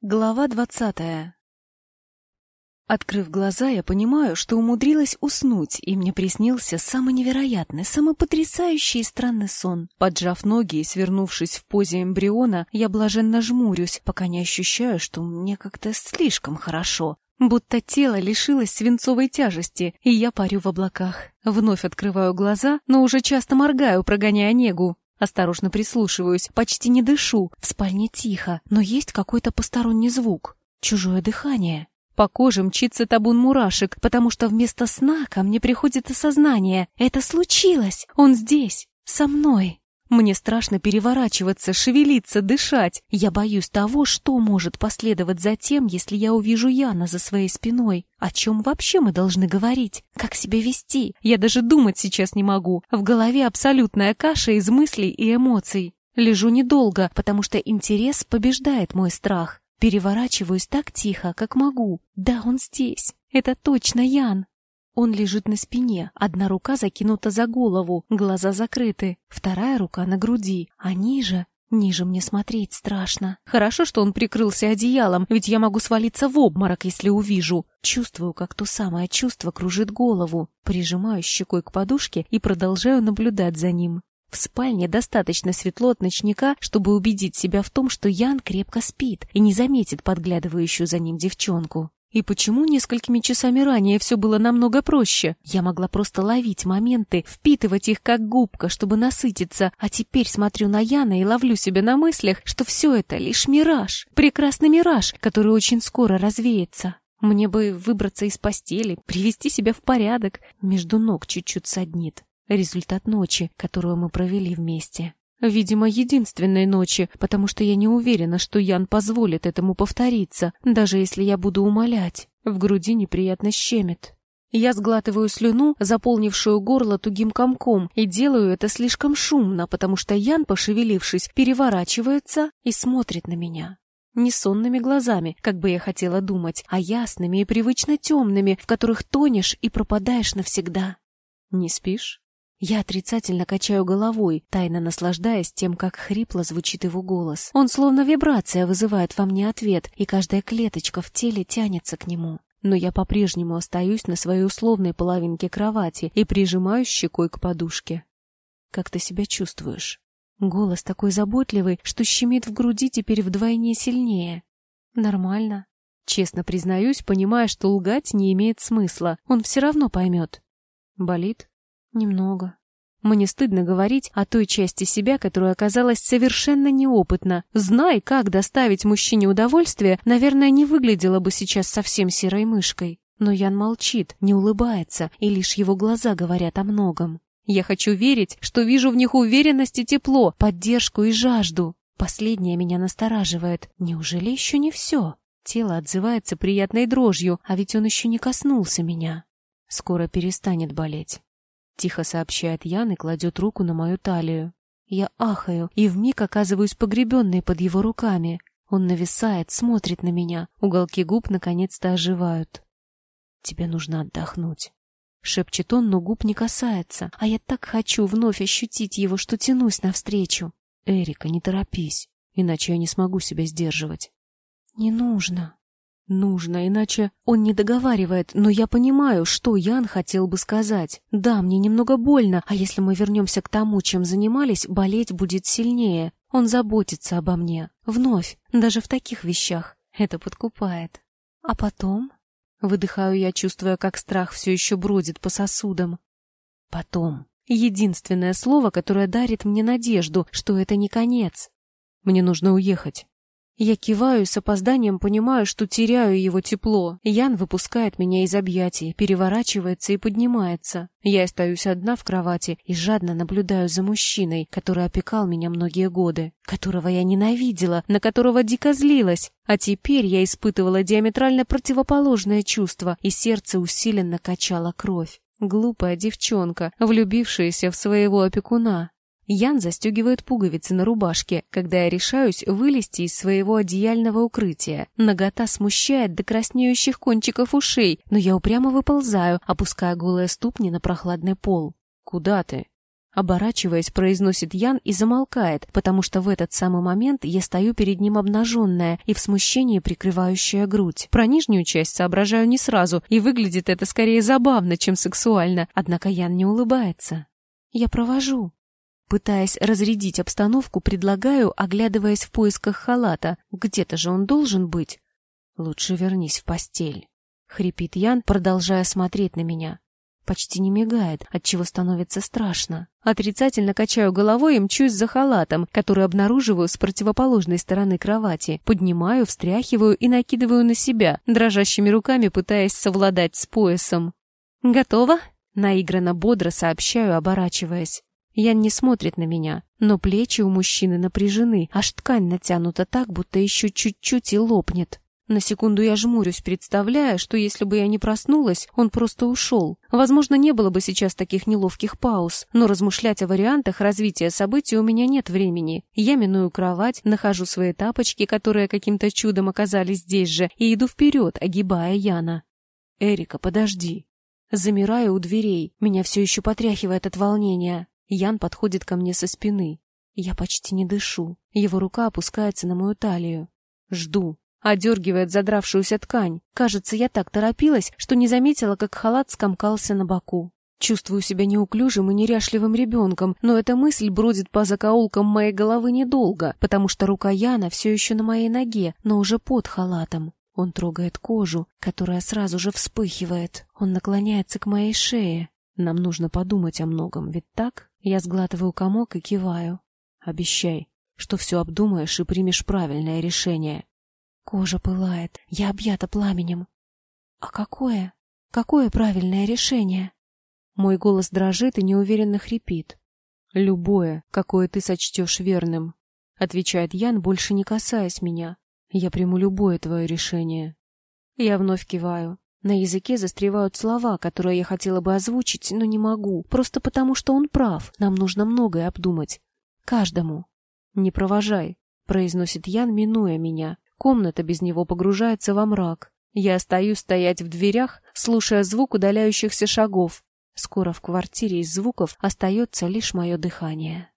Глава двадцатая Открыв глаза, я понимаю, что умудрилась уснуть, и мне приснился самый невероятный, самый потрясающий и странный сон. Поджав ноги и свернувшись в позе эмбриона, я блаженно жмурюсь, пока не ощущаю, что мне как-то слишком хорошо. Будто тело лишилось свинцовой тяжести, и я парю в облаках. Вновь открываю глаза, но уже часто моргаю, прогоняя негу. Осторожно прислушиваюсь, почти не дышу. В спальне тихо, но есть какой-то посторонний звук. Чужое дыхание. По коже мчится табун мурашек, потому что вместо сна ко мне приходит осознание. Это случилось! Он здесь! Со мной! Мне страшно переворачиваться, шевелиться, дышать. Я боюсь того, что может последовать за тем, если я увижу Яна за своей спиной. О чем вообще мы должны говорить? Как себя вести? Я даже думать сейчас не могу. В голове абсолютная каша из мыслей и эмоций. Лежу недолго, потому что интерес побеждает мой страх. Переворачиваюсь так тихо, как могу. Да, он здесь. Это точно Ян. Он лежит на спине, одна рука закинута за голову, глаза закрыты, вторая рука на груди, а ниже... Ниже мне смотреть страшно. Хорошо, что он прикрылся одеялом, ведь я могу свалиться в обморок, если увижу. Чувствую, как то самое чувство кружит голову. Прижимаю щекой к подушке и продолжаю наблюдать за ним. В спальне достаточно светло от ночника, чтобы убедить себя в том, что Ян крепко спит и не заметит подглядывающую за ним девчонку. И почему несколькими часами ранее все было намного проще? Я могла просто ловить моменты, впитывать их как губка, чтобы насытиться, а теперь смотрю на Яна и ловлю себя на мыслях, что все это лишь мираж, прекрасный мираж, который очень скоро развеется. Мне бы выбраться из постели, привести себя в порядок, между ног чуть-чуть саднит. Результат ночи, которую мы провели вместе. Видимо, единственной ночи, потому что я не уверена, что Ян позволит этому повториться, даже если я буду умолять. В груди неприятно щемит. Я сглатываю слюну, заполнившую горло тугим комком, и делаю это слишком шумно, потому что Ян, пошевелившись, переворачивается и смотрит на меня. Не сонными глазами, как бы я хотела думать, а ясными и привычно темными, в которых тонешь и пропадаешь навсегда. «Не спишь?» Я отрицательно качаю головой, тайно наслаждаясь тем, как хрипло звучит его голос. Он словно вибрация вызывает во мне ответ, и каждая клеточка в теле тянется к нему. Но я по-прежнему остаюсь на своей условной половинке кровати и прижимаюсь щекой к подушке. «Как ты себя чувствуешь?» Голос такой заботливый, что щемит в груди теперь вдвойне сильнее. «Нормально». Честно признаюсь, понимая, что лгать не имеет смысла. Он все равно поймет. «Болит?» Немного. Мне стыдно говорить о той части себя, которая оказалась совершенно неопытна. Знай, как доставить мужчине удовольствие, наверное, не выглядела бы сейчас совсем серой мышкой. Но Ян молчит, не улыбается, и лишь его глаза говорят о многом. Я хочу верить, что вижу в них уверенность и тепло, поддержку и жажду. Последнее меня настораживает. Неужели еще не все? Тело отзывается приятной дрожью, а ведь он еще не коснулся меня. Скоро перестанет болеть. Тихо сообщает Ян и кладет руку на мою талию. Я ахаю и вмиг оказываюсь погребенной под его руками. Он нависает, смотрит на меня. Уголки губ наконец-то оживают. «Тебе нужно отдохнуть». Шепчет он, но губ не касается, а я так хочу вновь ощутить его, что тянусь навстречу. «Эрика, не торопись, иначе я не смогу себя сдерживать». «Не нужно», Нужно, иначе он не договаривает, но я понимаю, что Ян хотел бы сказать. Да, мне немного больно, а если мы вернемся к тому, чем занимались, болеть будет сильнее. Он заботится обо мне. Вновь, даже в таких вещах. Это подкупает. А потом? Выдыхаю я, чувствуя, как страх все еще бродит по сосудам. Потом. Единственное слово, которое дарит мне надежду, что это не конец. Мне нужно уехать. Я киваю с опозданием понимаю, что теряю его тепло. Ян выпускает меня из объятий, переворачивается и поднимается. Я остаюсь одна в кровати и жадно наблюдаю за мужчиной, который опекал меня многие годы, которого я ненавидела, на которого дико злилась. А теперь я испытывала диаметрально противоположное чувство, и сердце усиленно качало кровь. Глупая девчонка, влюбившаяся в своего опекуна. Ян застегивает пуговицы на рубашке, когда я решаюсь вылезти из своего одеяльного укрытия. Нагота смущает до краснеющих кончиков ушей, но я упрямо выползаю, опуская голые ступни на прохладный пол. «Куда ты?» Оборачиваясь, произносит Ян и замолкает, потому что в этот самый момент я стою перед ним обнаженная и в смущении прикрывающая грудь. Про нижнюю часть соображаю не сразу, и выглядит это скорее забавно, чем сексуально, однако Ян не улыбается. «Я провожу». Пытаясь разрядить обстановку, предлагаю, оглядываясь в поисках халата. Где-то же он должен быть. «Лучше вернись в постель», — хрипит Ян, продолжая смотреть на меня почти не мигает, отчего становится страшно. Отрицательно качаю головой и мчусь за халатом, который обнаруживаю с противоположной стороны кровати. Поднимаю, встряхиваю и накидываю на себя, дрожащими руками пытаясь совладать с поясом. «Готово?» — наигранно бодро сообщаю, оборачиваясь. Ян не смотрит на меня, но плечи у мужчины напряжены, аж ткань натянута так, будто еще чуть-чуть и лопнет. На секунду я жмурюсь, представляя, что если бы я не проснулась, он просто ушел. Возможно, не было бы сейчас таких неловких пауз, но размышлять о вариантах развития событий у меня нет времени. Я миную кровать, нахожу свои тапочки, которые каким-то чудом оказались здесь же, и иду вперед, огибая Яна. «Эрика, подожди». Замираю у дверей, меня все еще потряхивает от волнения. Ян подходит ко мне со спины. Я почти не дышу. Его рука опускается на мою талию. Жду, Одергивает задравшуюся ткань. Кажется, я так торопилась, что не заметила, как халат скомкался на боку. Чувствую себя неуклюжим и неряшливым ребенком, но эта мысль бродит по закоулкам моей головы недолго, потому что рука Яна все еще на моей ноге, но уже под халатом. Он трогает кожу, которая сразу же вспыхивает. Он наклоняется к моей шее. Нам нужно подумать о многом, ведь так? Я сглатываю комок и киваю. Обещай, что все обдумаешь и примешь правильное решение. Кожа пылает, я объята пламенем. А какое? Какое правильное решение? Мой голос дрожит и неуверенно хрипит. Любое, какое ты сочтешь верным, отвечает Ян, больше не касаясь меня. Я приму любое твое решение. Я вновь киваю. На языке застревают слова, которые я хотела бы озвучить, но не могу, просто потому что он прав. Нам нужно многое обдумать. Каждому. Не провожай, произносит Ян, минуя меня. Комната без него погружается во мрак. Я остаюсь стоять в дверях, слушая звук удаляющихся шагов. Скоро в квартире из звуков остается лишь мое дыхание.